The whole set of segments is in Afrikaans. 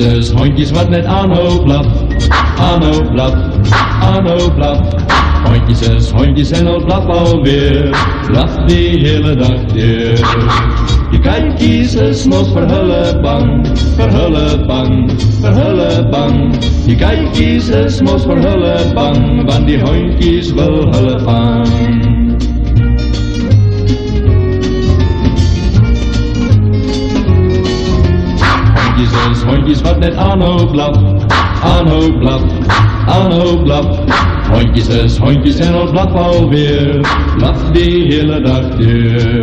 is hondjes wat net aanhoop blaf, aanhoop blaf, aanhoop blaf. Hondjes is hondjes en al blaf alweer, blaf die hele dag deur. Je is mos verhullen bang, verhullen bang, verhullen bang. Je kijkjes is mos verhullen bang, want die hondjes wil hullen vang. Hondjes hondjes wat net aanhoop blaf, aanhoop blaf, aanhoop blaf. Hondjes is hondjes en al blaf alweer, blaf die hele dag deur.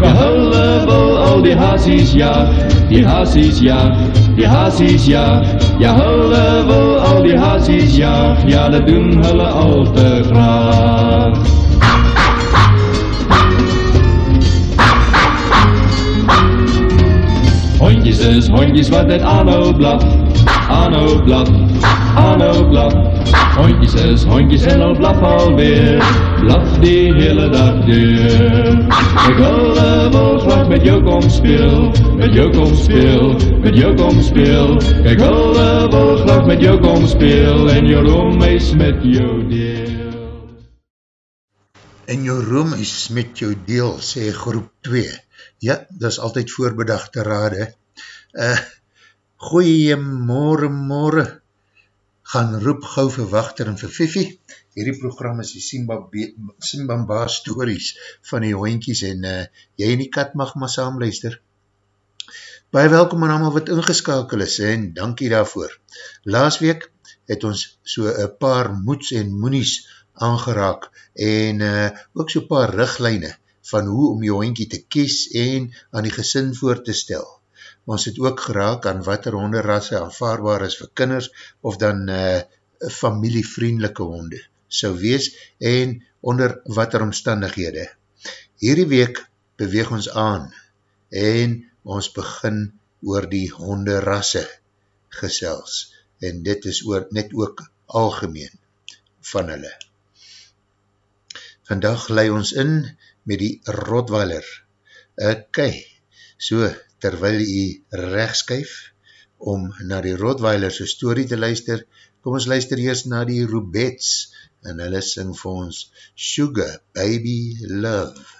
We hullen wel al die hazies ja, die hazies ja, die hazies ja. Ja hullen wel al die hazies ja, ja dat doen hulle al te graag. Hondjes is hondjes wat het aanhoop blaf, aanhoop blaf, aanhoop blaf. Hondjes is hondjes en al blaf alweer, blaf die hele dag deur. Ik wil wel graag met jou kom speel, met jou kom speel, met jou kom speel. Ik wil wel graag met jou kom speel en jou roem is met jou deel. En jou roem is met jou deel, sê groep 2. Ja, dat is altyd voorbedachte rade. Uh, Goeiemorgen, morgen. Gaan roep gauw vir Wachter en vir Fifi. Hierdie program is die Simbamba stories van die hoinkies en uh, jy en die kat mag maar saamluister. Baie welkom aan allemaal wat ingeskakel is en dankie daarvoor. Laas week het ons so een paar moeds en moenies aangeraak en uh, ook so paar richtlijne van hoe om jou hondkie te kies en aan die gesin voor te stel. Ons het ook geraak aan wat er honderrasse aanvaarbaar is vir kinders of dan uh, familievriendelike honde sou wees en onder wat er omstandighede. Hierdie week beweeg ons aan en ons begin oor die honderrasse gesels en dit is oor, net ook algemeen van hulle. Vandag lei ons in met die Rottweiler. Ok, so terwyl jy rechtskuif om na die Rottweilerse story te luister, kom ons luister eerst na die Rubets en hulle sing vir ons Sugar Baby Love.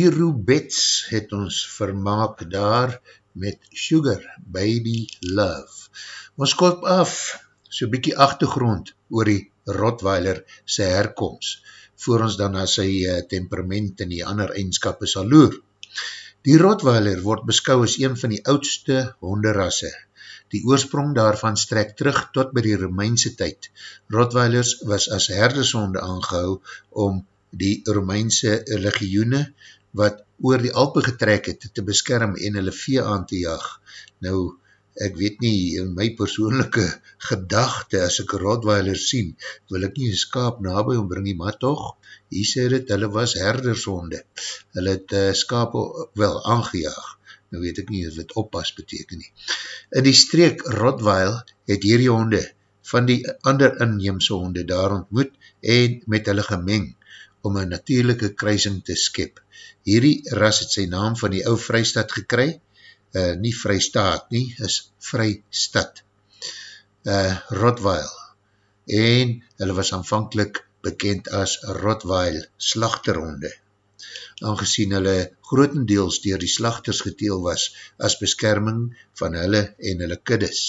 Die Roubets het ons vermaak daar met Sugar Baby Love. Ons kop af, so bykie achtergrond oor die Rottweiler sy herkomst, voor ons dan na sy uh, temperament en die ander eigenskap sal loer. Die Rottweiler word beskou as een van die oudste honderasse. Die oorsprong daarvan strek terug tot by die Romeinse tyd. Rottweilers was as herdershonde aangehou om die Romeinse legioene wat oor die Alpe getrek het te beskerm en hulle vee aan te jaag. Nou, ek weet nie, in my persoonlijke gedachte, as ek Rottweiler sien, wil ek nie een skaap nabij ombring nie, maar toch, hier sê dit, hulle was herdershonde. Hulle het uh, skaap wel aangejaag. Nou weet ek nie of het oppas beteken nie. In die streek Rottweil het hierdie honde van die ander inheemse honde daar ontmoet en met hulle gemeng om een natuurlijke kruising te skep. Hierdie ras het sy naam van die ou Vrijstad gekry, uh, nie Vrijstaat nie, is Vrijstad, uh, Rottweil, en hulle was aanvankelijk bekend as Rottweil slachterhonde, aangezien hulle grotendeels dier die slachters geteel was as beskerming van hulle en hulle kuddes.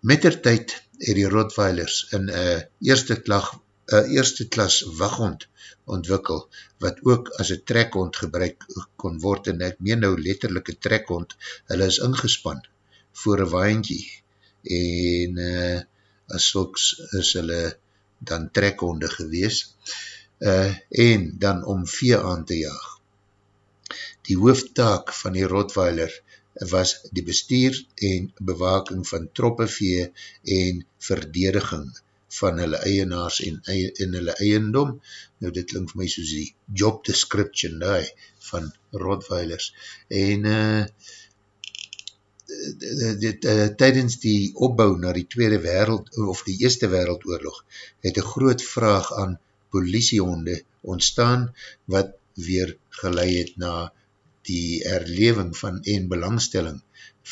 Met der tyd het die Rottweilers in een eerste klag een eerste klas waghond ontwikkel, wat ook as een trekhond gebruik kon word, en ek meen nou letterlijke trekhond, hulle is ingespan voor een waantjie, en uh, as sulks is hulle dan trekhonde gewees, uh, en dan om vee aan te jaag. Die hoofdtaak van die Rottweiler was die bestuur en bewaking van troppevee en verdediging van hulle eienaars en, en hulle eiendom. Nou dit klink vir my soos die job description daar van Rottweilers. En uh, dit, uh, tydens die opbouw na die tweede wereld, of die eerste wereldoorlog, het een groot vraag aan politiehonde ontstaan, wat weer geleid het na die herleving van en belangstelling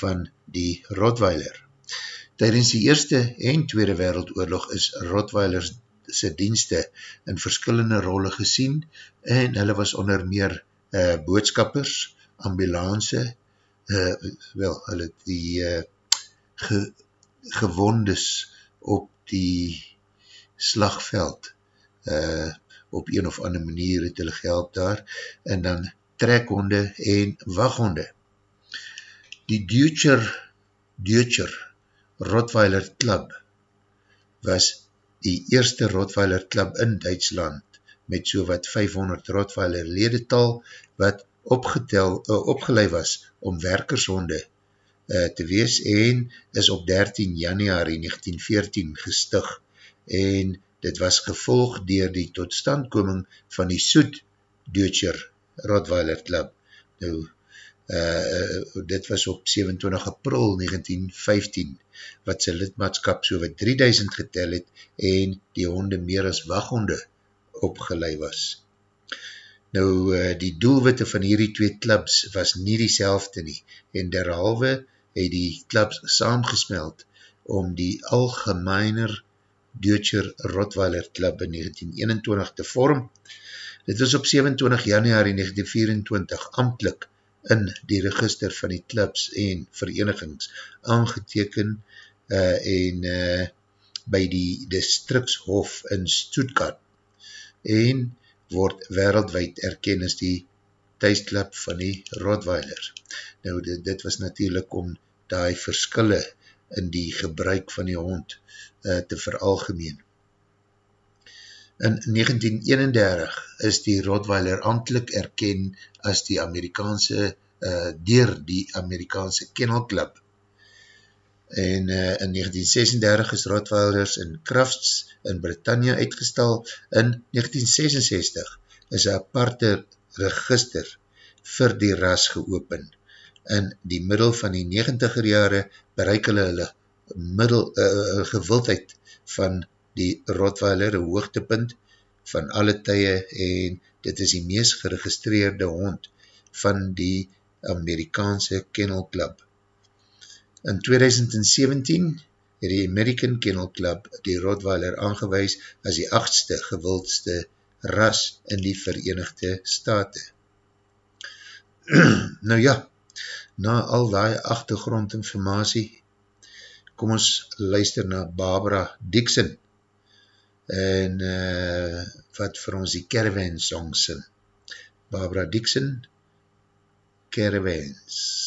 van die Rottweiler. Tijdens die Eerste en Tweede Wereldoorlog is Rottweilers sy dienste in verskillende rolle gesien en hulle was onder meer uh, boodskappers, ambulance, uh, wel, hulle die uh, ge, gewondes op die slagveld uh, op een of ander manier het hulle gehelp daar en dan trekhonde en waghonde. Die Deutscher Deutscher Rottweiler Club was die eerste Rottweiler Club in Duitsland met so wat 500 Rottweiler ledetal wat opgetel, uh, opgeleid was om werkershonde uh, te wees en is op 13 januari 1914 gestig en dit was gevolg dier die totstandkoming van die Soet Deutscher Rottweiler Club. Nou, uh, dit was op 27 april 1915 wat sy lidmaatskap so wat 3000 getel het en die honde meer as waghonde opgeleid was. Nou, uh, die doelwitte van hierdie twee clubs was nie die nie en derhalwe het die clubs saamgesmeld om die algemeiner Deutscher Rottweiler Club in 1921 te vorm. Dit was op 27 januari 1924 amtlik in die register van die clubs en verenigings aangeteken uh, en uh, by die districtshof in Stuttgart en word wereldwijd erken as die thuisklub van die Rottweilers. Nou dit, dit was natuurlijk om die verskille in die gebruik van die hond uh, te veralgemeen. In 1931 is die Rottweiler amtelijk erken as die Amerikaanse uh, dier die Amerikaanse Kennel Club. En uh, in 1936 is Rottweilers in Crafts in Britannia uitgestal. In 1966 is een aparte register vir die ras geopen. In die middel van die 90er jare bereik hulle hulle middel, uh, gewildheid van die Rottweiler een hoogtepunt van alle tye en dit is die meest geregistreerde hond van die Amerikaanse Kennel Club. In 2017 het die American Kennel Club die Rottweiler aangewees as die achtste gewildste ras in die Verenigde Staten. nou ja, na al die achtergrondinformatie kom ons luister na Barbara Dixon en uh, wat vir ons die Caravan song sing. Barbara Dixon, Caravans.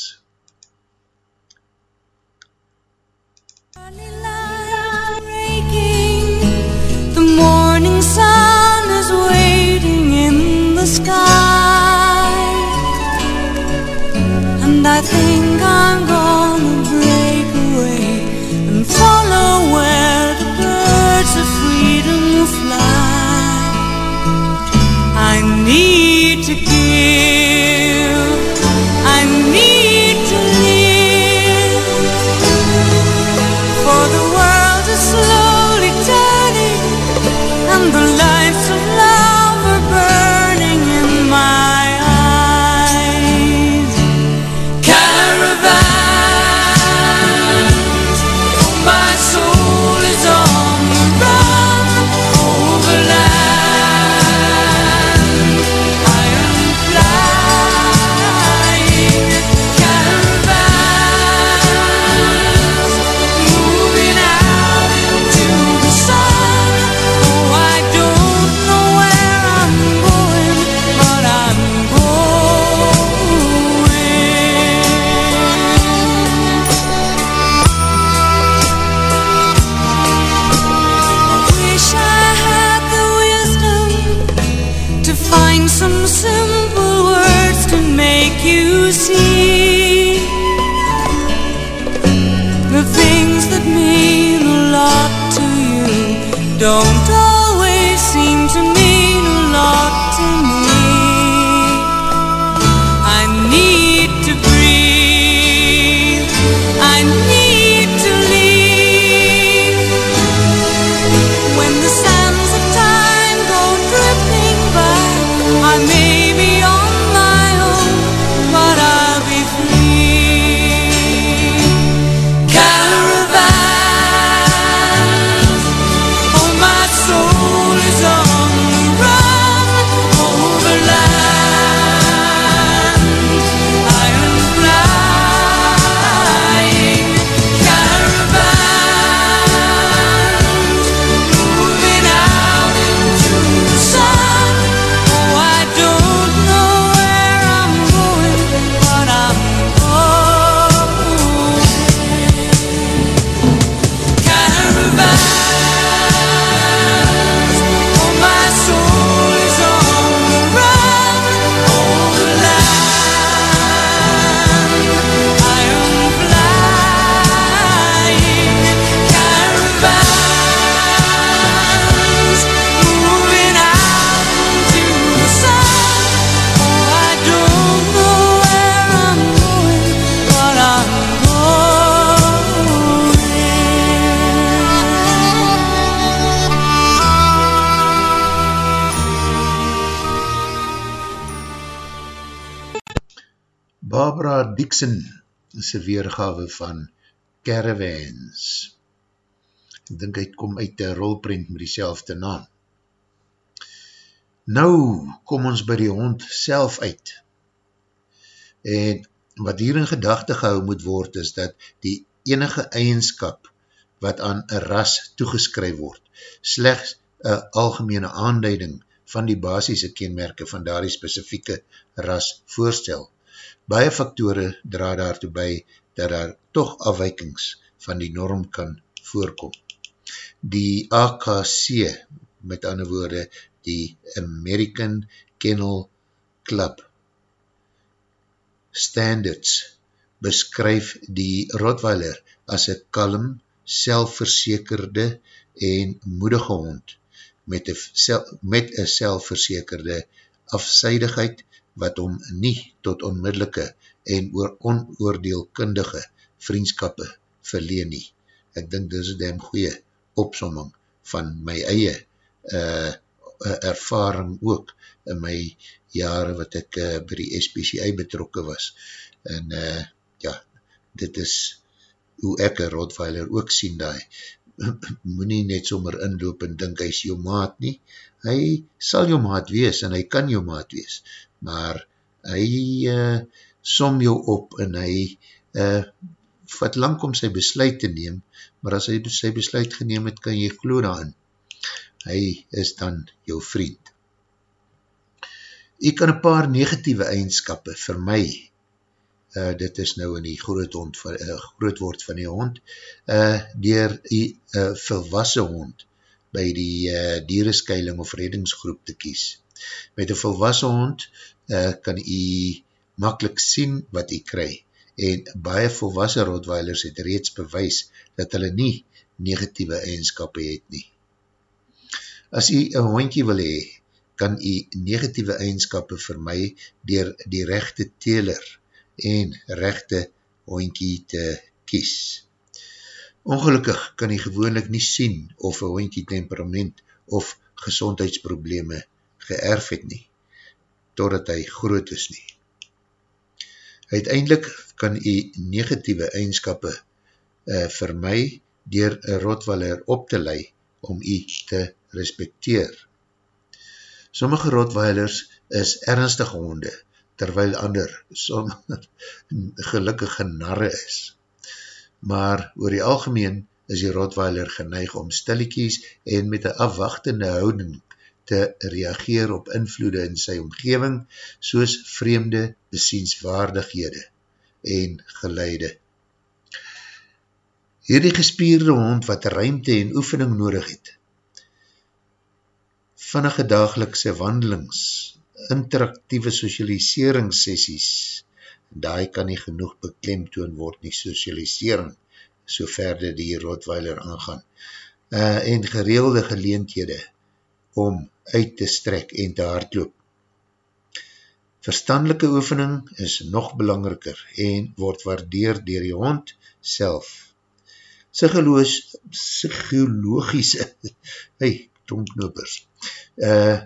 Dixon is een weergawe van Caravans. Ek dink hy kom uit die rolprint met die selfde naam. Nou kom ons by die hond self uit. En wat hier in gedachte gehou moet word is dat die enige eigenskap wat aan een ras toegeskryf word, slechts een algemene aanduiding van die basisse kenmerke van daar die specifieke ras voorstel. Baie faktore dra daartoe by dat daar toch afwijkings van die norm kan voorkom. Die AKC, met ander woorde, die American Kennel Club, Standards beskryf die Rottweiler as een kalm, selfverzekerde en moedige hond met een selfverzekerde afseidigheid wat om nie tot onmiddellike en oor onoordeelkundige vriendskappe verleen nie. Ek dink dit is een goeie opsomming van my eie uh, ervaring ook in my jare wat ek uh, by die SPCI betrokke was. En uh, ja, dit is hoe ek een Rottweiler ook sien daai. Moet nie net sommer inloop en dink hy is jou maat nie. Hy sal jou maat wees en hy kan jou maat wees. Maar hy uh, som jou op en hy uh, vat lang om sy besluit te neem, maar as hy sy besluit geneem het, kan jy glo daarin. Hy is dan jou vriend. Jy kan een paar negatieve eigenskappe vir my uh, dit is nou in die groot, hond van, uh, groot woord van die hond, uh, dier die uh, volwassen hond by die uh, diereskeiling of reddingsgroep te kies. Met een volwassen hond uh, kan jy makkelijk sien wat jy kry en baie volwassen rotweilers het reeds bewys dat hulle nie negatieve eigenskappe het nie. As jy een hondje wil hee, kan jy negatieve eigenskappe vir my dier die rechte teler en rechte hondkie te kies. Ongelukkig kan jy gewoonlik nie sien of een hondkie temperament of gezondheidsprobleme geërf het nie, totdat hy groot is nie. Uiteindelik kan jy negatieve eigenskappe uh, vir my dier een rotweiler op te lei om jy te respecteer. Sommige rotweilers is ernstige honde, terwyl ander sommige gelukkige narre is. Maar oor die algemeen is die rotweiler geneig om stilliekies en met een afwachtende houding te reageer op invloede in sy omgeving, soos vreemde besienswaardighede en geleide. Hierdie gespierde hond wat ruimte en oefening nodig het, vinnige dagelikse wandelings, interactieve socialiseringssessies, daai kan nie genoeg beklemtoon word nie socialisering, so verder die Rottweiler aangaan, uh, en gereelde geleendhede om uit te strek en te hardloop. Verstandelike oefening is nog belangriker en word waardeer dier die hond self. Psychologische, hey, tonknopers, uh,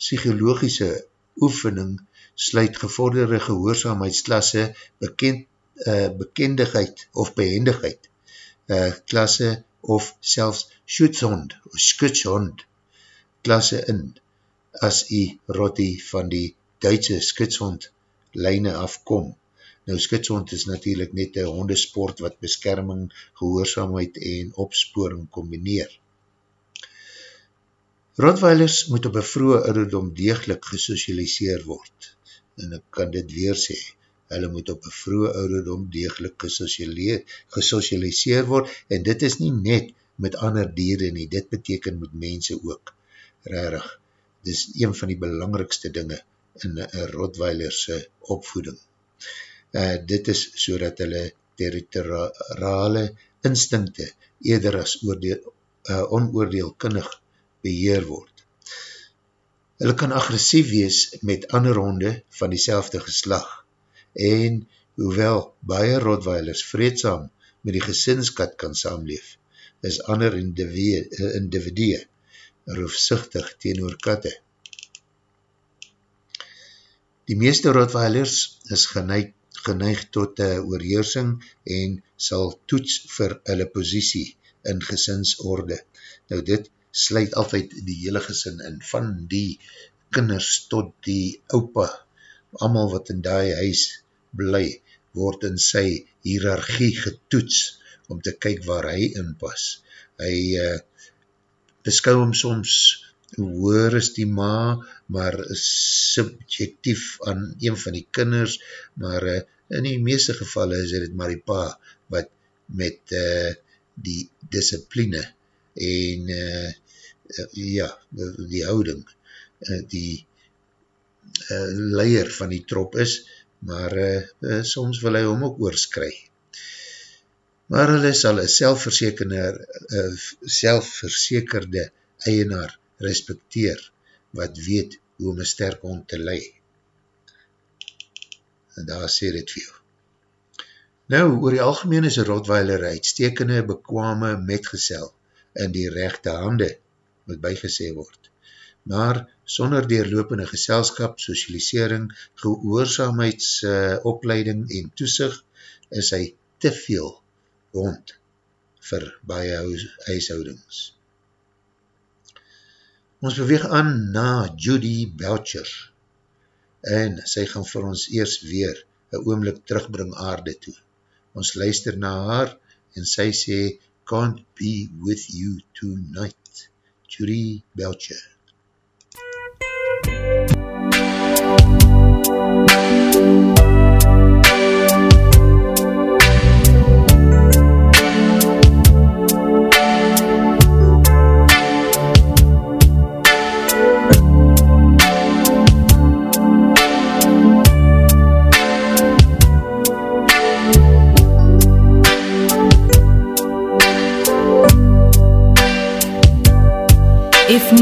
psychologische oefening sluit gevorderde gehoorzaamheidsklasse, bekend, uh, bekendigheid of behendigheid, uh, klasse of selfs schutzhond, skutshond, klasse in, as die rotti van die Duitse skutshond lijne afkom. Nou skutshond is natuurlijk net een hondesport wat beskerming, gehoorzaamheid en opsporing combineer. Rotweilers moet op een vroege ouderdom deeglik gesocialiseer word. En ek kan dit weer sê, hulle moet op een vroege ouderdom deeglik gesocialiseer word en dit is nie net met ander dieren nie, dit beteken met mense ook. Rarig, dit is een van die belangrikste dinge in een Rotweilerse opvoeding. Uh, dit is so dat hulle territoriale instinkte eerder as oordeel, uh, onoordeelkundig beheer word. Hulle kan agressief wees met ander honde van die geslag en hoewel baie Rotweilers vreedsam met die gesinskat kan saamleef, is ander individue, individue roofsichtig teen oor katte. Die meeste Rotweilers is geneig, geneig tot oorheersing en sal toets vir hulle posisie in gesinsorde. Nou dit sluit altyd die hele gesin in, van die kinders tot die opa, allemaal wat in die huis bly, word in sy hiërarchie getoets om te kyk waar hy in pas. Hy uh, beskou hom soms hoor is die ma, maar subjectief aan een van die kinders, maar uh, in die meeste gevalle is dit maar die pa, wat met uh, die discipline en uh, uh, ja, die houding, uh, die uh, leier van die trop is, maar uh, uh, soms wil hy hom ook oorskry. Maar hulle sal een selfverzekerde, uh, selfverzekerde eienaar respecteer, wat weet hoe om een sterk hond te lei. En daar sê dit vir jou. Nou, oor die algemeen is een rotweiler uitstekende, bekwame metgesel in die rechte hande, moet bygesê word. Maar sonder deurlopende geselskap, socialisering, gehoorzaamheidsopleiding uh, en toesig, is hy te veel hond vir baie huis, huishoudings. Ons beweeg aan na Judy Belcher en sy gaan vir ons eers weer een oomlik terugbring aarde toe. Ons luister na haar en sy sê, can't be with you tonight. Judy Belcher. If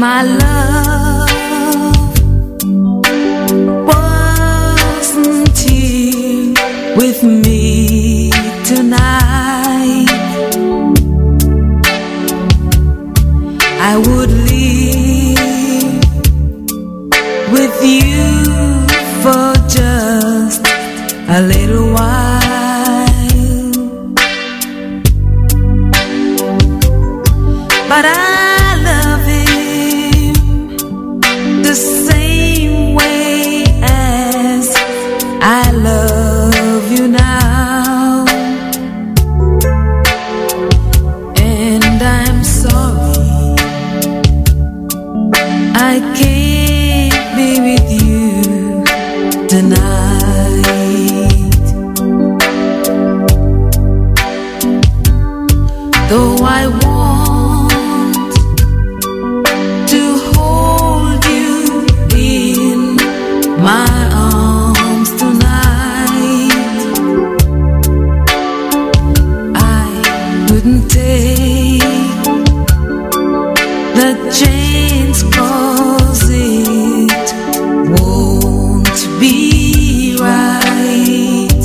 my love couldn't take the chance 'cause it won't be right.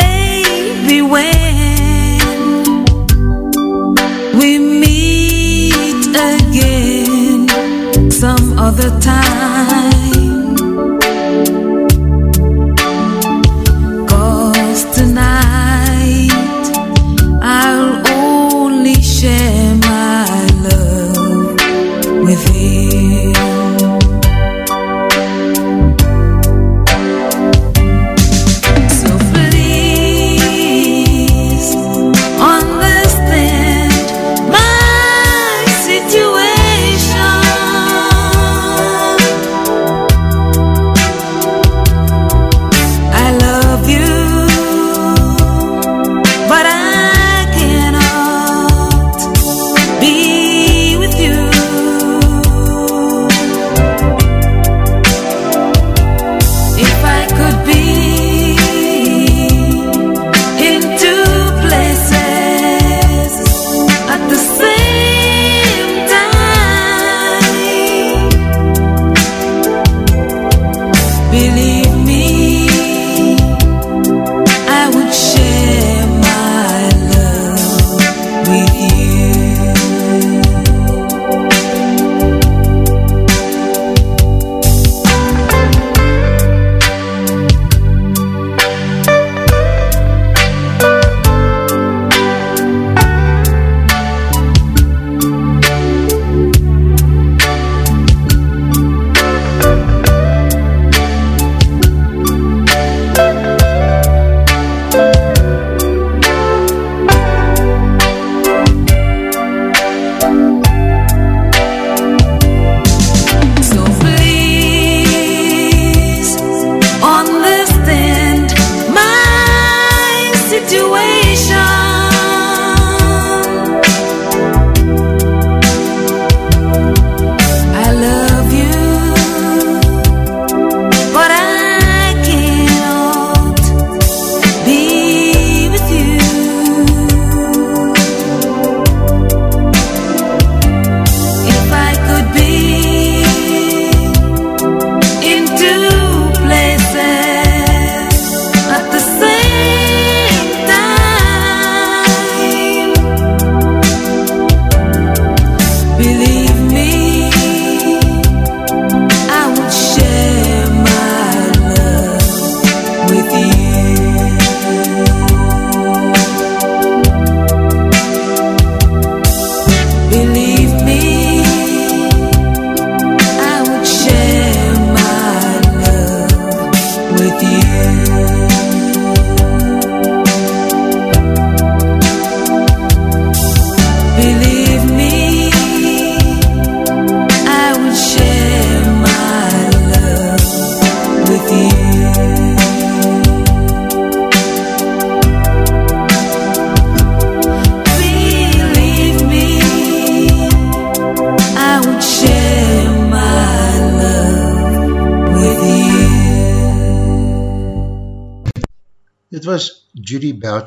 Maybe when we meet again some other time.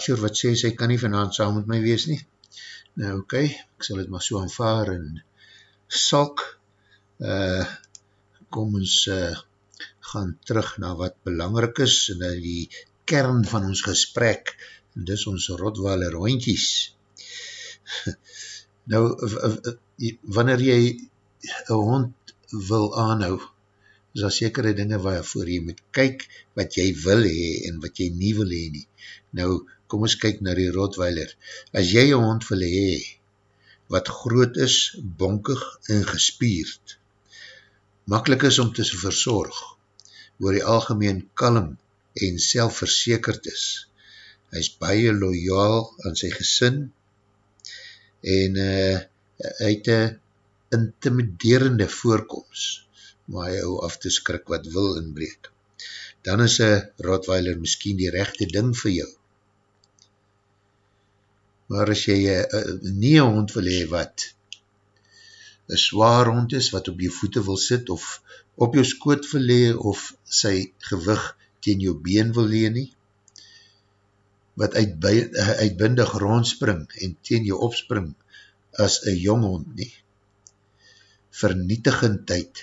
Boucher wat sê sy kan nie vanavond saam met my wees nie. Nou oké, okay, ek sal het maar so aanvaar en salk. Uh, kom ons uh, gaan terug na wat belangrik is en na die kern van ons gesprek en dis ons Rotweiler hoentjies. nou, wanneer jy een hond wil aanhou, is daar sekere dinge waarvoor jy moet kyk wat jy wil hee en wat jy nie wil hee nie. Nou, kom ons kyk na die Rottweiler. As jy een hond wil hee, wat groot is, bonkig en gespierd, makkelijk is om te verzorg, oor die algemeen kalm en selfverzekerd is. Hy is baie loyaal aan sy gesin en uh, hy het een intimiderende voorkomst maar hy hou af te skrik wat wil inbreek. Dan is een Rottweiler miskien die rechte ding vir jou. Maar as jy uh, nie een hond wil hee wat een zwaar hond is, wat op jou voete wil sit, of op jou skoot wil hee, of sy gewig teen jou been wil hee nie, wat uitby, uh, uitbindig rondspring en teen jou opspring as een jong hond nie. Vernietigendheid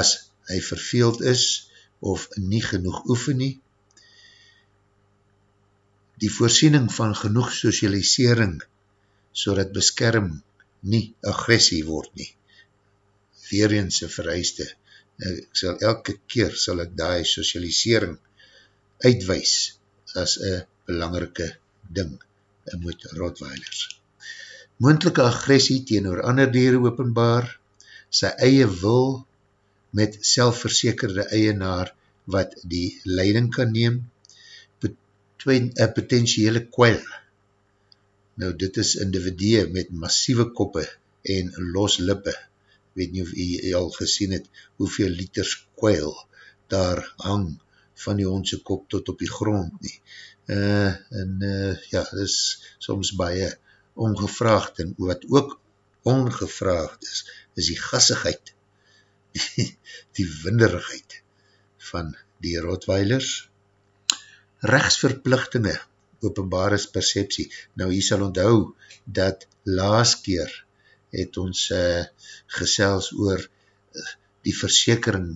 as hy verveeld is of nie genoeg oefen nie. Die voorsiening van genoeg socialisering so dat beskerm nie agressie word nie. Weerens een vereiste. Ek sal elke keer sal ek die socialisering uitwees as een belangrike ding met Rottweilers. Moendelike agressie teenoor ander dieren openbaar, sy eie wil met selfverzekerde eienaar wat die leiding kan neem, een potentiële kwijl. Nou, dit is individue met massieve koppe en los lippe. Weet nie of jy al gesien het, hoeveel liters kwijl daar hang van die hondse kop tot op die grond nie. Uh, en uh, ja, dit is soms baie ongevraagd en wat ook ongevraagd is, is die gassigheid die, die winderigheid van die Rottweilers. Rechtsverplichtinge, openbare perceptie. Nou, jy sal onthou dat laas keer het ons uh, gesels oor uh, die versekering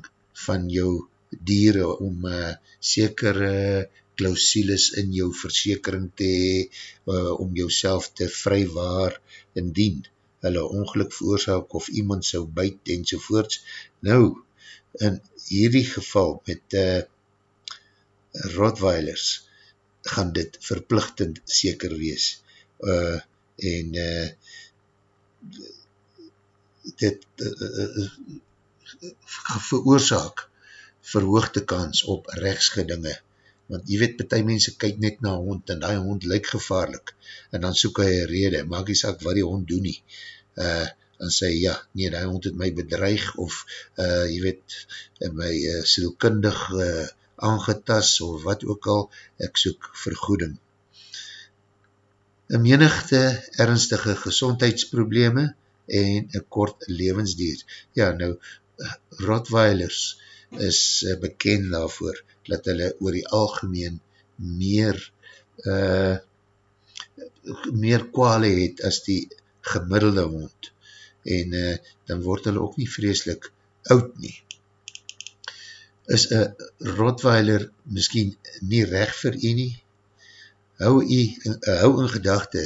van jou dieren om uh, sekere klausules in jou versekering te hee, uh, om jouself te vrywaar indien hulle ongeluk veroorzaak of iemand sou byt en sovoorts. Nou, in hierdie geval met uh, Rottweilers gaan dit verplichtend seker wees. Uh, en uh, dit uh, uh, veroorzaak verhoogde kans op rechtsgedinge. Want jy weet, partij mense kyk net na hond en die hond lyk gevaarlik en dan soek hy een rede, maak jy saak wat die hond doen nie. Uh, en sê, ja, nee, die hond het my bedreig of, uh, jy weet, my uh, sielkundig uh, aangetas of wat ook al, ek soek vergoeding. Een menigte ernstige gezondheidsprobleme en een kort levensdier. Ja, nou, Rottweilers is uh, bekend daarvoor dat hulle oor die algemeen meer uh, meer kwale het as die gemiddelde hond en uh, dan word hulle ook nie vreselik oud nie. Is een Rottweiler miskien nie recht vir u nie? Hou, u, uh, hou in gedachte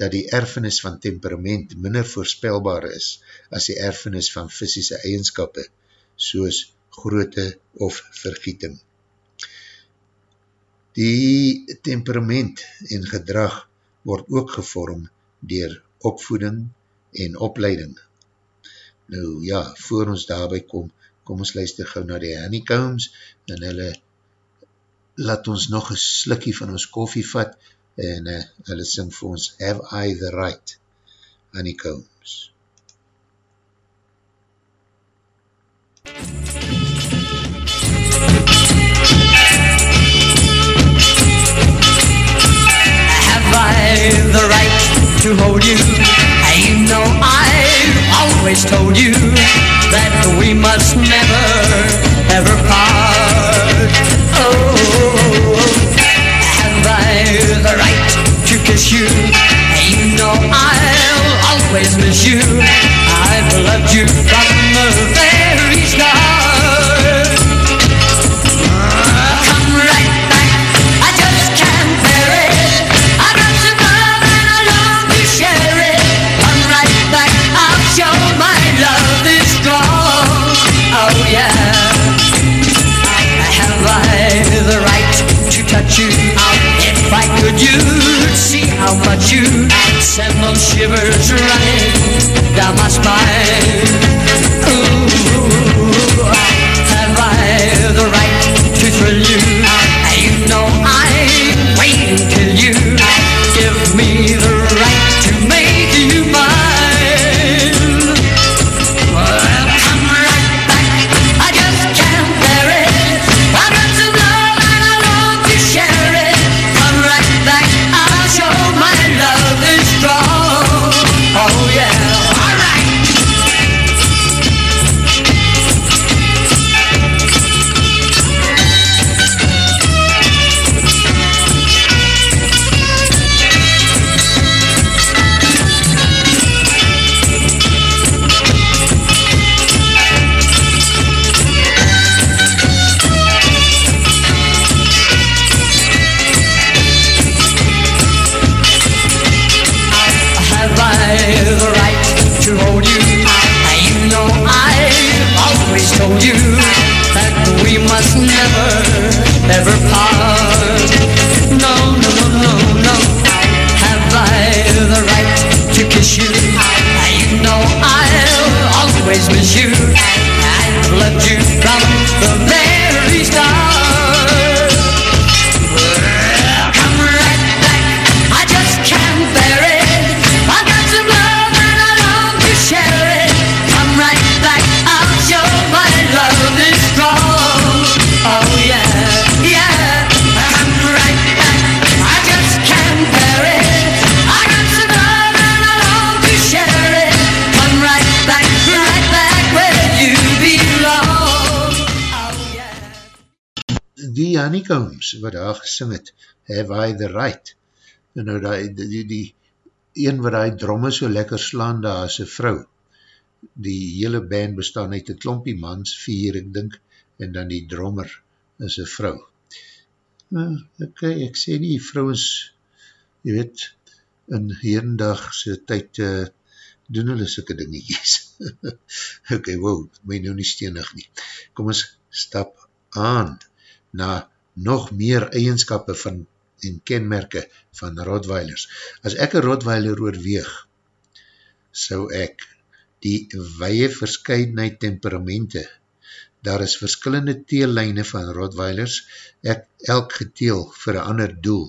dat die erfenis van temperament minder voorspelbaar is as die erfenis van fysische eigenskappe, soos groote of vergieting. Die temperament en gedrag word ook gevorm dier opvoeding en opleiding. Nou ja, voor ons daarby kom, kom ons luister gauw na die honeycombs en hulle laat ons nog een slikkie van ons koffie vat en uh, hulle sing vir ons Have I the Right, Annie Combs. Have I the right to hold you? Always told you that we must never ever part. Oh, have I the right to kiss you? You know I'll always miss you. Touch you? If I could, you'd see how much you send those shivers running down my spine. Ooh, have I the right to thrill? You gesing het, Have I the Right? En nou die, die, die, een wat die dromme so lekker slaan, daar is een vrou. Die hele band bestaan uit een klompie mans, vier ek dink, en dan die drommer is een vrou. Nou, ok, ek sê nie, die vrou is, jy weet, in herendagse tyd uh, doen hulle sikke dingetjies. ok, wow, my nou nie steenig nie. Kom ons stap aan na nog meer eigenskappe van en kenmerke van Rottweilers. As ek een Rottweiler oorweeg, sou ek die weie verscheidenheid temperamente, daar is verskillende teellijne van Rottweilers, ek elk geteel vir een ander doel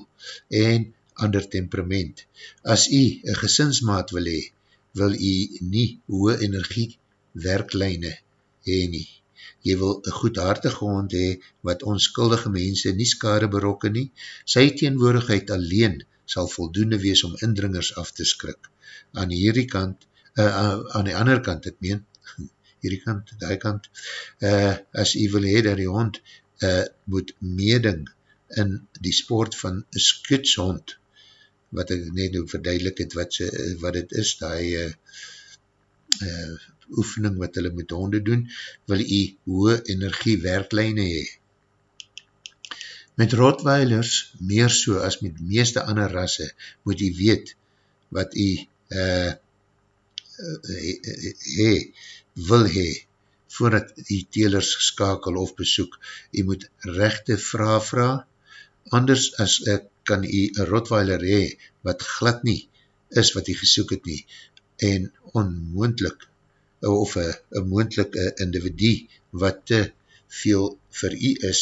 en ander temperament. As jy een gesinsmaat wil hee, wil jy nie hoë energie werklijne hee nie. Jy wil een goedhartige hond hee, wat onskuldige mense nie skade berokken nie. Sy teenwoordigheid alleen sal voldoende wees om indringers af te skrik. Aan hierdie kant, uh, aan die ander kant, ek meen, hierdie kant, die kant, uh, as jy wil hee dat die hond uh, moet meeding in die sport van skutshond, wat ek net nou verduidelik het, wat, se, wat het is, die uh, oefening wat hulle met honde doen, wil jy hoë energie werklijne hee. Met Rottweilers, meer so as met meeste ander rasse, moet jy weet wat jy uh, hee, wil hee, voordat die telers skakel of besoek. Jy moet rechte vraag vraag, anders as uh, kan jy een Rottweiler hee, wat glad nie is wat jy gesoek het nie, en onmoendlik of een moendelike individu wat te veel vir u is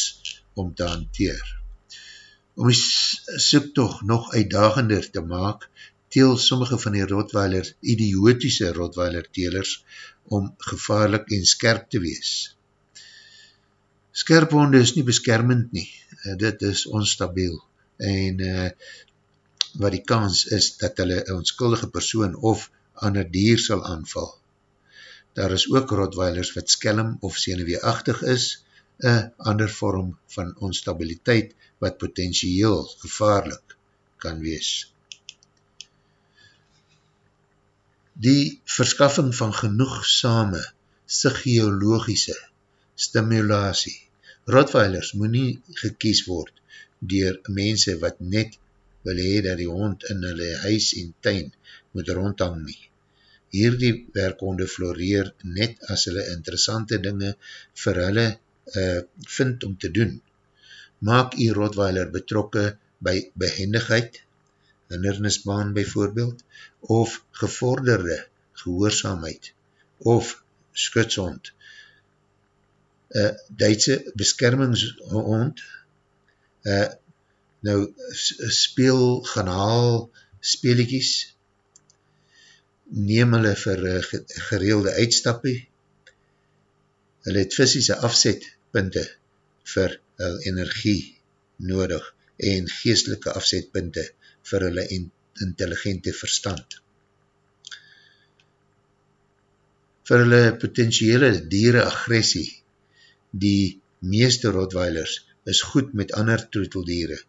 om te hanteer. Om die soektocht nog uitdagender te maak, teel sommige van die Rottweiler, idiotiese Rottweiler teelers, om gevaarlik en skerp te wees. Skerphonde is nie beskermend nie, uh, dit is onstabiel, en uh, wat die kans is dat hulle een onskuldige persoon of ander dier sal aanval. Daar is ook Rottweilers wat skelm of seneweeachtig is, een ander vorm van onstabiliteit wat potentieel gevaarlik kan wees. Die verskaffing van genoegsame psychiologische stimulatie. Rottweilers moet nie gekies word dier mense wat net wil hee dat die hond in hulle huis en tuin moet rondhang nie. Hierdie werkhonde floreer net as hulle interessante dinge vir hulle uh, vind om te doen. Maak die Rottweiler betrokke by behendigheid, hindernisbaan bijvoorbeeld, of gevorderde gehoorzaamheid, of skutshond. Uh, Duitse beskermingshond, uh, nou speel, gaan haal speelikies, neem hulle vir gereelde uitstappie, hulle het fysische afzetpunte vir hulle energie nodig en geestelike afzetpunte vir hulle intelligente verstand. Vir hulle potentiële dieren agressie, die meeste Rottweilers is goed met ander troeteldieren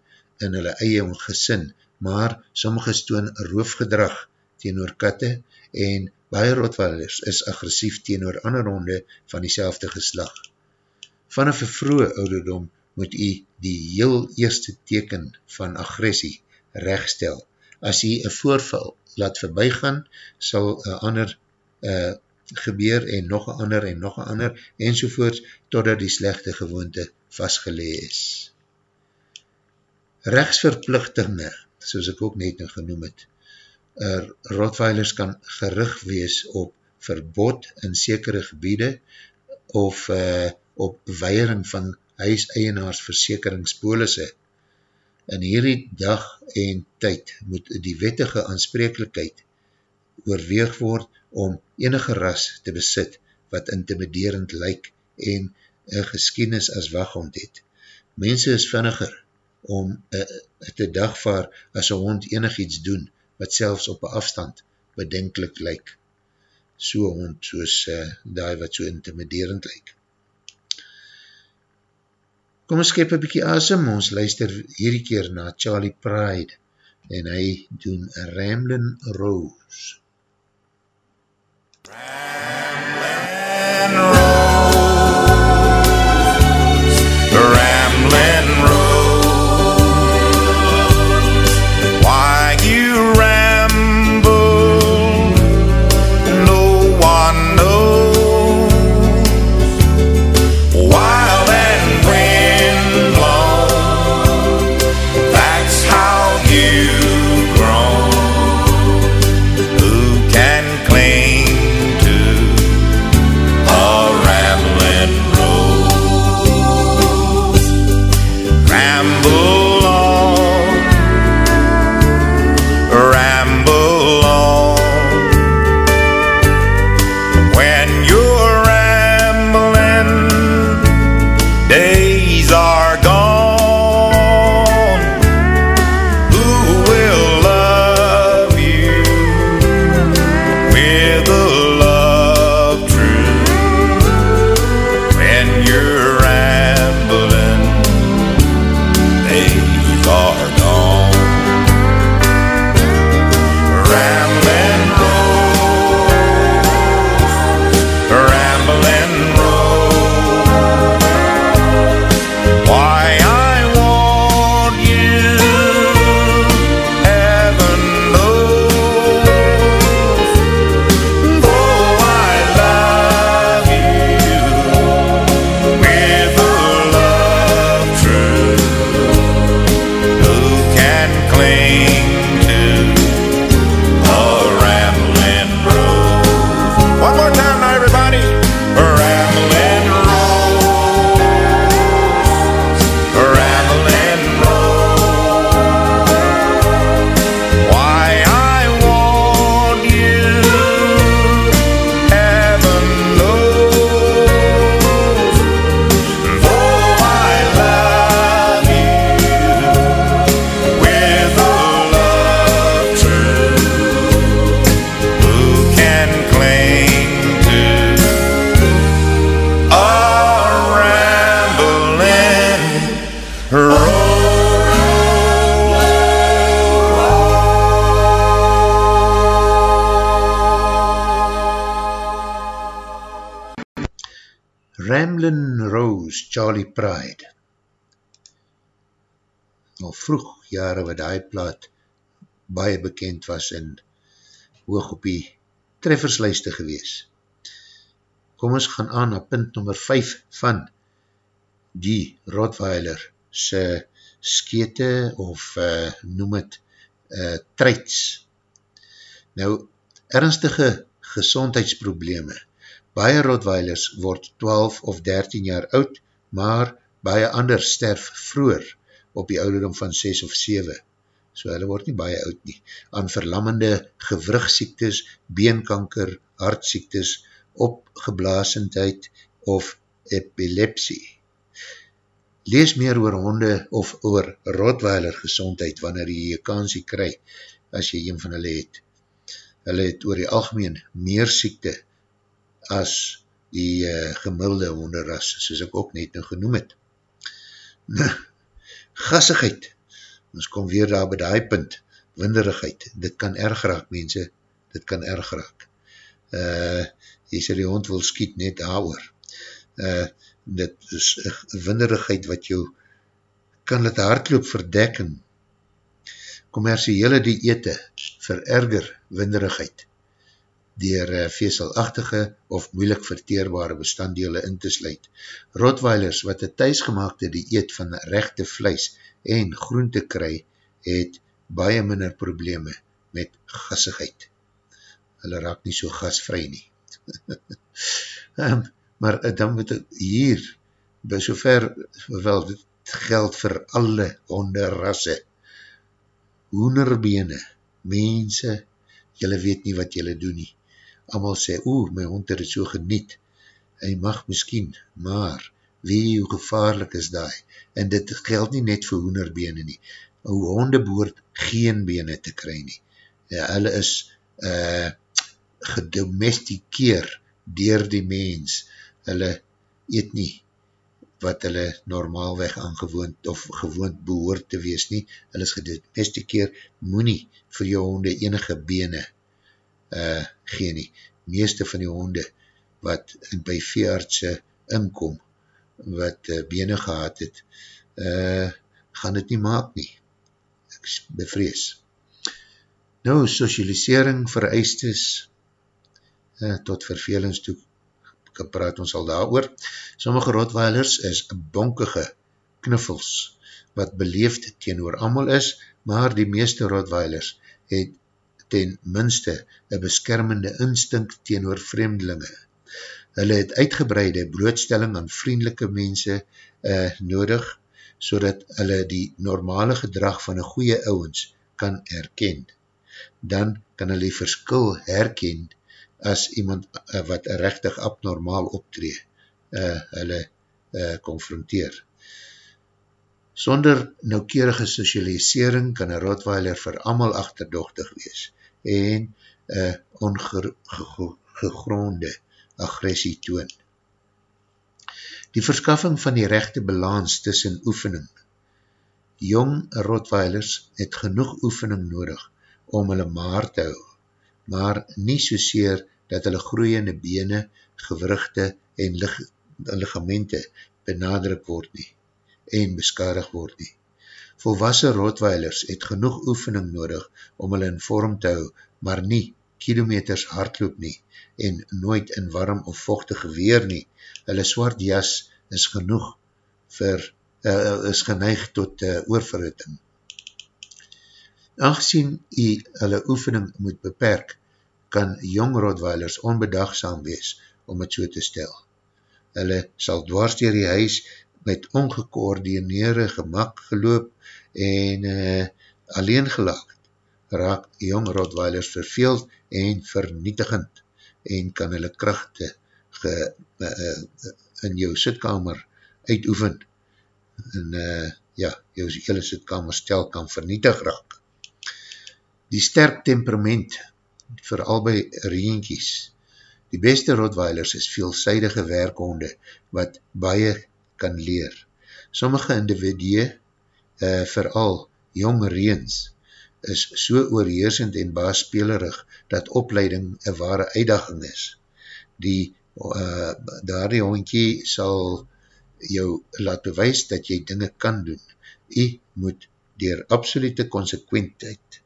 in hulle eie gesin, maar sommige stoon roofgedrag teenoor katte en baie Rottweilers is agressief teenoor ander honde van die geslag. Vanaf een vroege ouderdom moet u die heel eerste teken van agressie rechtstel. As u een voorval laat voorbijgaan, sal een ander uh, gebeur en nog een ander en nog een ander enzovoorts, totdat die slechte gewoonte vastgelee is. Rechtsverplichtinge, soos ek ook net nou genoem het, er, Rottweilers kan gerig wees op verbod in sekere gebiede of uh, op weiring van huiseienaarsversekeringspolisse. In hierdie dag en tyd moet die wettige aansprekelijkheid oorweeg word om enige ras te besit wat intimiderend lyk en een geskiednis as waghond het. Mense is vinniger om uh, te dagvaar as een hond enig iets doen wat selfs op een afstand bedenkelijk lyk. So hond soos uh, die wat so intimiderend lyk. Kom ons skep een bykie asem, ons luister hierdie keer na Charlie Pride en hy doen Ramblin' Rose. Ramblin' Rose, Charlie Pride. Al vroeg jare wat die plaat baie bekend was en hoog op die treffersluiste gewees. Kom ons gaan aan na punt nummer 5 van die Rottweiler se skete of uh, noem het uh, treits. Nou, ernstige gezondheidsprobleme. Baie Rottweilers word 12 of 13 jaar oud, maar baie ander sterf vroer op die ouderdom van 6 of 7. So hulle word nie baie oud nie. Aan verlammende gewrugsiektes, beenkanker, hartsiektes, opgeblaasendheid of epilepsie. Lees meer oor honde of oor Rottweiler gezondheid wanneer jy jy kansie kry as jy een van hulle het. Hulle het oor die algemeen meer siekte as die uh, gemiddelde honderras, soos ek ook net nou genoem het. Gassigheid, ons kom weer daar by die punt, winderigheid, dit kan erg raak mense, dit kan erg raak. Uh, jy sê die hond wil skiet net daar oor. Uh, dit is winderigheid wat jou kan het hardloop verdekken. Commerciële diëte vererger winderigheid dier uh, veselachtige of moeilik verteerbare bestanddele in te sluit. Rotweilers wat een thuisgemaakte dieet van rechte vlees en groente kry, het baie minder probleme met gassigheid. Hulle raak nie so gasvry nie. um, maar uh, dan moet ek hier, by sover, wel, dit geld vir alle honderrasse, hoenerbene, mense, jylle weet nie wat jylle doen nie. Amal sê, oe, my hond het het so geniet, hy mag miskien, maar, wie hoe gevaarlik is daai, en dit geld nie net vir hoenerbene nie, hoe honde boord geen bene te kry nie, ja, hulle is uh, gedomestikeer dier die mens, hulle eet nie wat hulle normaalweg aangewoond of gewoond behoort te wees nie, hulle is gedomestikeer, moet nie vir jou honde enige bene uh, gee nie. Meeste van die honde wat by veeartse inkom, wat uh, bene gehad het, uh, gaan het nie maak nie. Ek bevrees. Nou, socialisering vereistes uh, tot vervelings toe praat ons al daar oor. Sommige rotweilers is bonkige knuffels wat beleefd teenoor amal is, maar die meeste rotweilers het ten minste een beskermende instink teenoor vreemdelinge. Hulle het uitgebreide blootstelling aan vriendelike mense uh, nodig, so dat hulle die normale gedrag van een goeie ouwens kan herken. Dan kan hulle die verskil herken as iemand uh, wat rechtig abnormaal optree, uh, hulle uh, confronteer. Sonder noukerige socialisering kan een Rottweiler vir amal achterdochtig wees en uh, ongegronde agressie toon. Die verskaffing van die rechte balans tussen oefening. Jong Rottweilers het genoeg oefening nodig om hulle maar te hou maar nie soseer dat hulle groeiende bene, gewrugte en lig, ligamente benadruk word nie en beskadig word nie. Volwassen rotweilers het genoeg oefening nodig om hulle in vorm te hou, maar nie kilometers hardloop nie en nooit in warm of vochtige weer nie. Hulle swart jas is genoeg vir, uh, is geneig tot uh, oorverhitting. Aangezien jy hulle oefening moet beperk, kan jong rotweilers onbedagsaam wees om het so te stel. Hulle sal dwars dier die huis met ongekoordineerde gemak geloop en uh, alleen gelaak raak jong rotweilers verveeld en vernietigend en kan hulle krachte ge, uh, uh, in jou sitkamer uitoefen en uh, ja, jou hele sitkamer stel kan vernietig raak. Die sterk temperament vir albei reentjies. Die beste rotweilers is veelzijdige werkhonde wat baie kan leer. Sommige individue, uh, vooral jong reens, is so oorheersend en baaspelerig dat opleiding een ware uitdaging is. Die, uh, daar die hondkie sal jou laat bewys dat jy dinge kan doen. Jy moet dier absolute consequentheid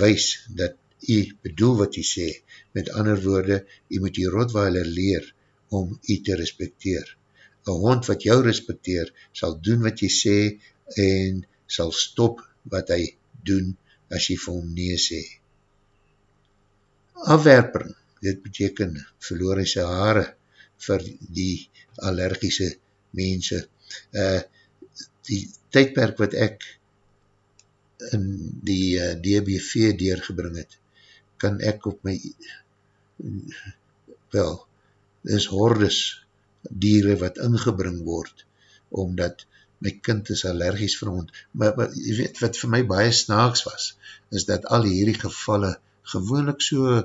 wys dat jy bedoel wat jy sê. Met ander woorde, jy moet die Rottweiler leer om jy te respecteer. Een hond wat jou respecteer, sal doen wat jy sê en sal stop wat hy doen as jy vir hom nee sê. Afwerping, dit beteken verloor hy sy haare vir die allergische mense. Uh, die tydperk wat ek in die uh, DBV deurgebring het, kan ek op my wel, is hordes dieren wat ingebring word, omdat my kind is allergies vir hond. Maar, maar jy weet, wat vir my baie snaaks was, is dat al hierdie gevalle gewoonlik so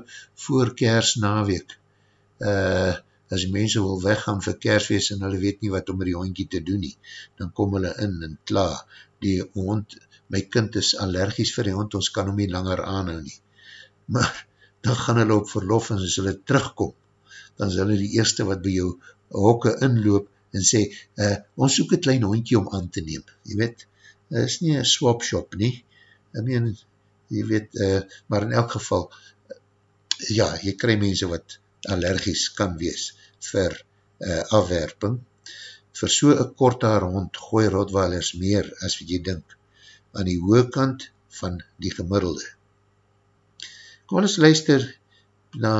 voor kers naweek, uh, as die mense wil weggaan vir kersfeest en hulle weet nie wat om met die hondkie te doen nie, dan kom hulle in en kla, die hond, my kind is allergies vir die hond, ons kan hom nie langer aanhou nie. Maar, dan gaan hulle op verlof en as hulle terugkom, dan is hulle die eerste wat by jou hokke inloop en sê, uh, ons soek een klein hondkie om aan te neem. Je weet, het is nie een swap shop nie. I mean, je weet, uh, maar in elk geval, uh, ja, jy krij mense wat allergies kan wees vir uh, afwerping. Vir so een kort haar hond gooi rotweilers meer as wat jy dink aan die hoë kant van die gemiddelde. Kom ons luister na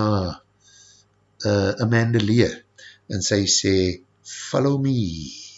uh, Amanda Lee en sy sê Follow Me.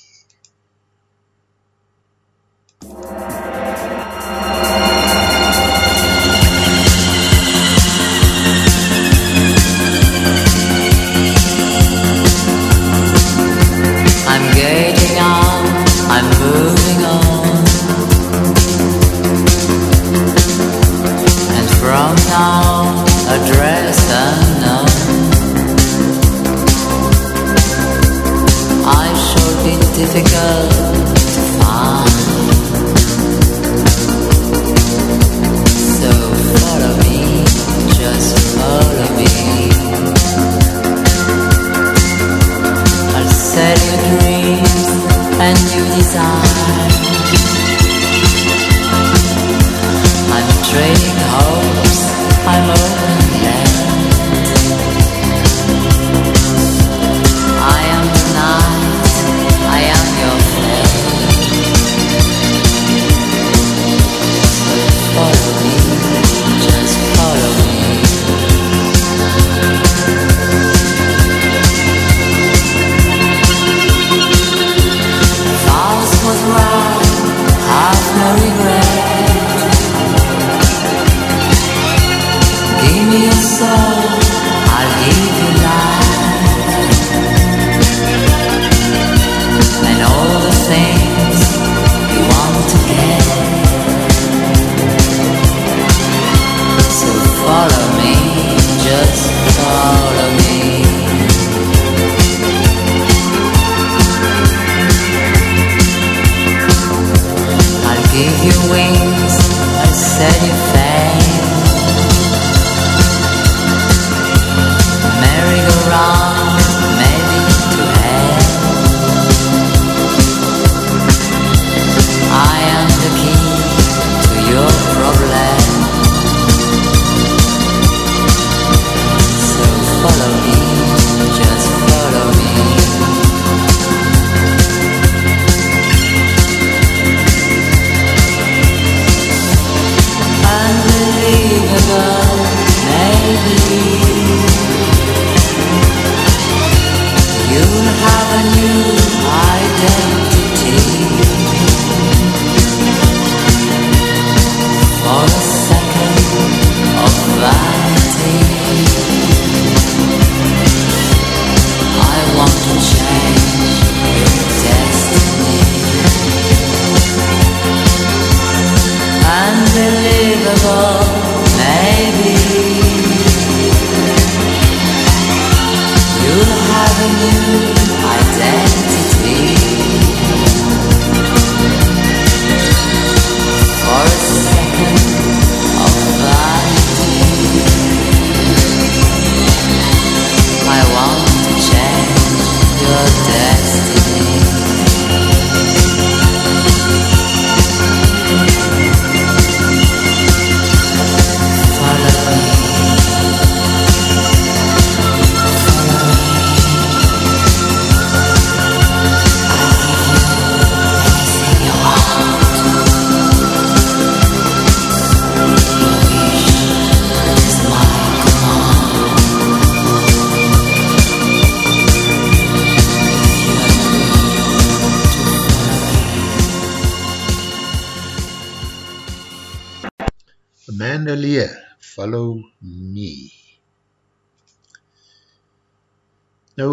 Nou,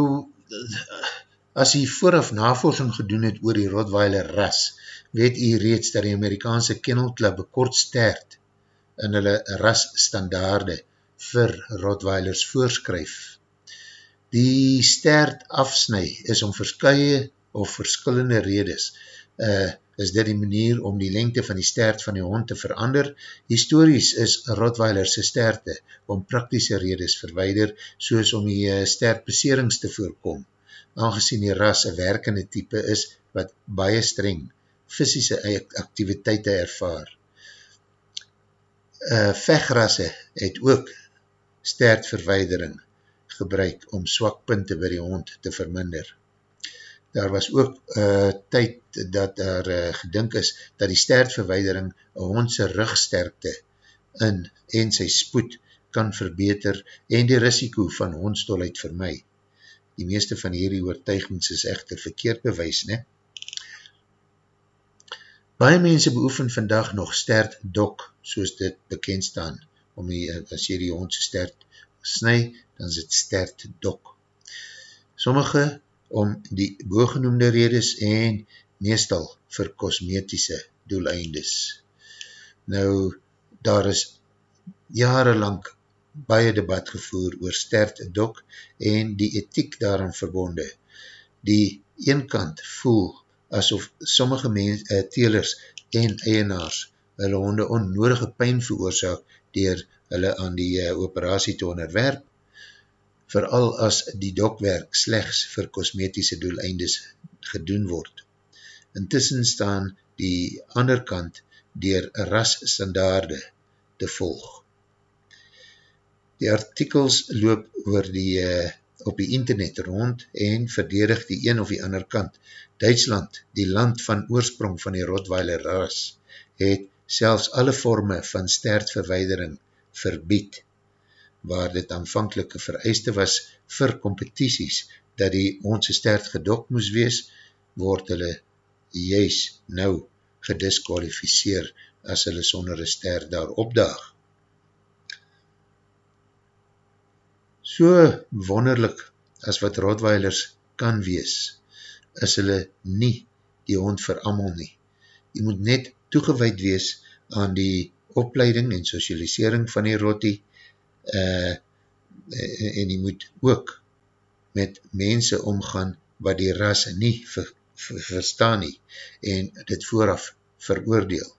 as jy vooraf navorsing gedoen het oor die Rottweiler ras, weet jy reeds dat die Amerikaanse Kennel Club kort stert in hulle rasstandaarde vir Rottweilers voorskryf. Die stert afsny is om verskye of verskillende redes. Uh, is dit die manier om die lengte van die stert van die hond te verander. Historisch is Rottweilerse sterte om praktische redes verweider, soos om die uh, stertbeserings te voorkom. Aangezien die ras een werkende type is wat baie streng fysische activiteite ervaar. Uh, vechrasse het ook stertverweidering gebruik om swakpunte by die hond te verminder. Daar was ook uh, tyd dat daar uh, gedink is dat die stertverweidering een hondse rugsterkte in en sy spoed kan verbeter en die risiko van hondstolheid vermy. Die meeste van hierdie oortuigings is echter verkeerd bewys, ne? Baie mense beoefen vandag nog stert dok, soos dit bekend staan, om die, as jy die hondse stert sny, dan is het stert dok. Sommige om die boogenoemde redes en meestal vir kosmetische doeleindes. Nou, daar is jarenlang baie debat gevoer oor stert dok en die ethiek daaraan verbonde. Die een kant voel asof sommige mens, uh, telers en eienaars hulle honde onnodige pijn veroorzaak dier hulle aan die uh, operatie te onderwerp, vooral as die dokwerk slechts vir kosmetische doeleindes gedoen word. Intussen staan die ander kant dier rasstandaarde te volg. Die artikels loop oor die, uh, op die internet rond en verdedig die een of die ander kant. Duitsland, die land van oorsprong van die Rottweiler ras, het selfs alle vorme van stertverweidering verbied, waar dit aanvankelike vereiste was vir competities, dat die onze stert gedok moes wees, word hulle juist nou gedisqualificeer as hulle sonder een stert daar opdaag. So wonderlik as wat Rottweilers kan wees, is hulle nie die hond vir amal nie. Jy moet net toegeweid wees aan die opleiding en socialisering van die rottie uh, en jy moet ook met mense omgaan wat die ras nie ver, ver, verstaan nie en dit vooraf veroordeel.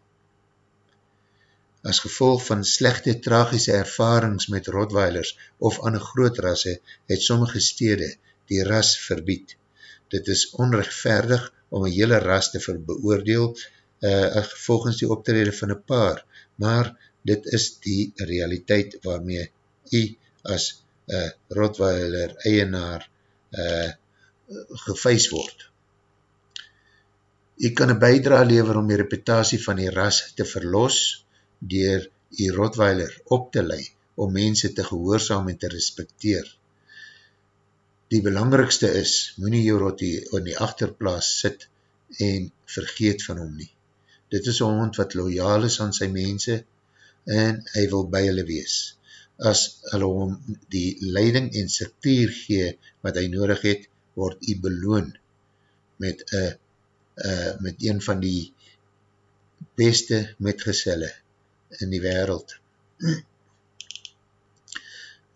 As gevolg van slechte tragische ervarings met rotweilers of ander groot rasse het sommige stede die ras verbied. Dit is onrechtvaardig om een hele ras te beoordeel uh, volgens die optrede van een paar, maar dit is die realiteit waarmee jy as uh, rotweiler eienaar uh, gefeis word. Jy kan een bijdra lever om die reputatie van die ras te verlos, dier die Rottweiler op te lei om mense te gehoorzaam en te respecteer. Die belangrikste is, moet nie jou Rottie in die achterplaas sit en vergeet van hom nie. Dit is een hond wat loyaal is aan sy mense en hy wil by hulle wees. As hulle hom die leiding en sektier gee wat hy nodig het, word hy beloon met, a, a, met een van die beste metgezelle in die wereld.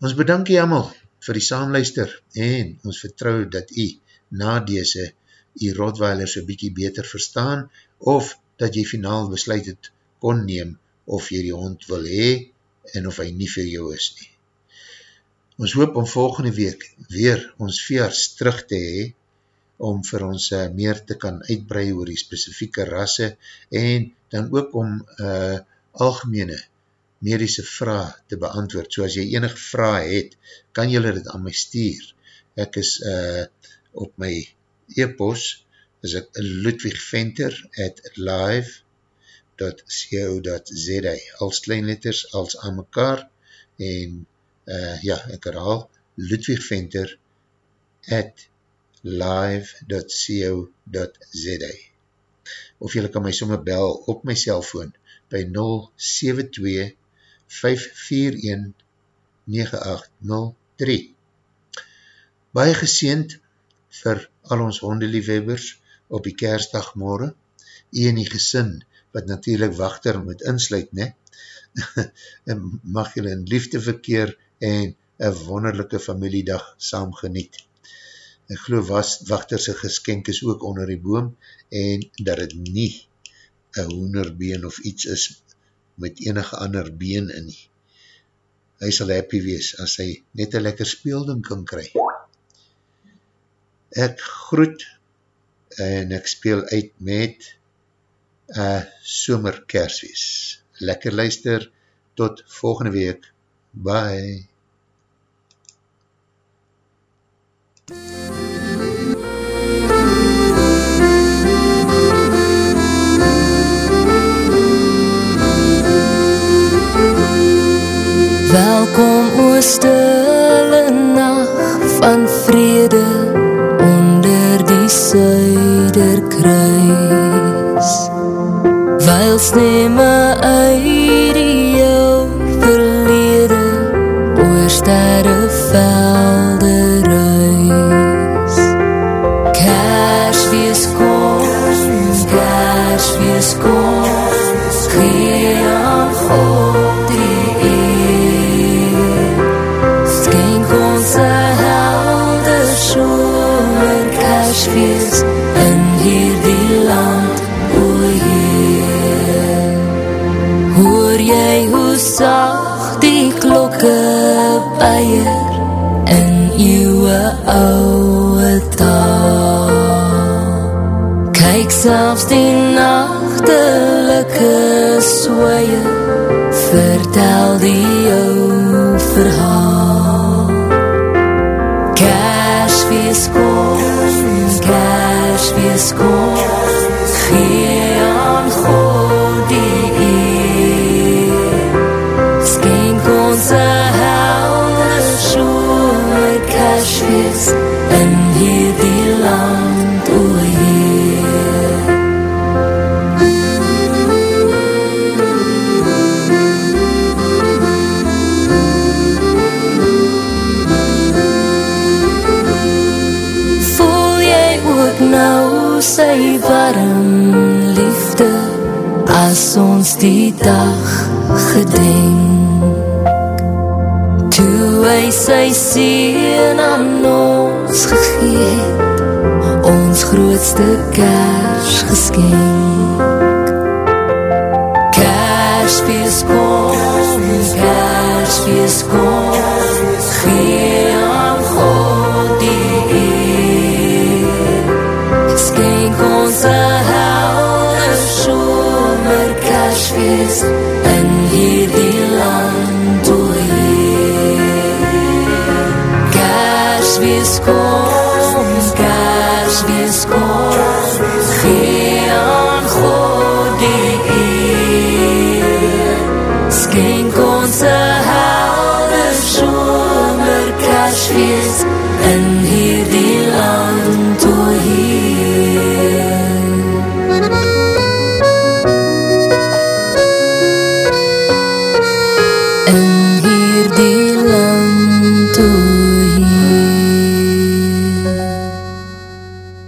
Ons bedank jy allemaal vir die saamluister en ons vertrouw dat jy na dese jy Rottweiler so bykie beter verstaan of dat jy finaal besluit het kon neem of jy die hond wil hee en of hy nie vir jou is nie. Ons hoop om volgende week weer ons veers terug te hee om vir ons uh, meer te kan uitbrei oor die specifieke rasse en dan ook om uh, algemene medische vraag te beantwoord. So as jy enige vraag het, kan jylle dit aan my stuur. Ek is uh, op my e-post, is ek ludwigventer at live.co.za als kleinletters, als aan mekaar en uh, ja, ek herhaal ludwigventer at live.co.za of jylle kan my somme bel op my cellfoon 072 by 072 Baie geseend vir al ons hondeliefhebbers op die kerstdagmorgen, u en die gesin, wat natuurlijk wachter moet insluit, ne? mag julle in liefde verkeer en een wonderlijke familiedag saam geniet. Ek geloof was, wachterse geskenk is ook onder die boom en dat het nie een hoenderbeen of iets is met enige ander been in nie. Hy sal happy wees as hy net een lekker speelding kan kry. Ek groet en ek speel uit met uh, somer kerswees. Lekker luister, tot volgende week. Bye. Welkom o stille nacht van Slimmer Kyk dag gedenk? Toe hy sy sien aan ons gegee het, ons grootste kersgeskenk. Kersfees kom, Kersfees kom, gee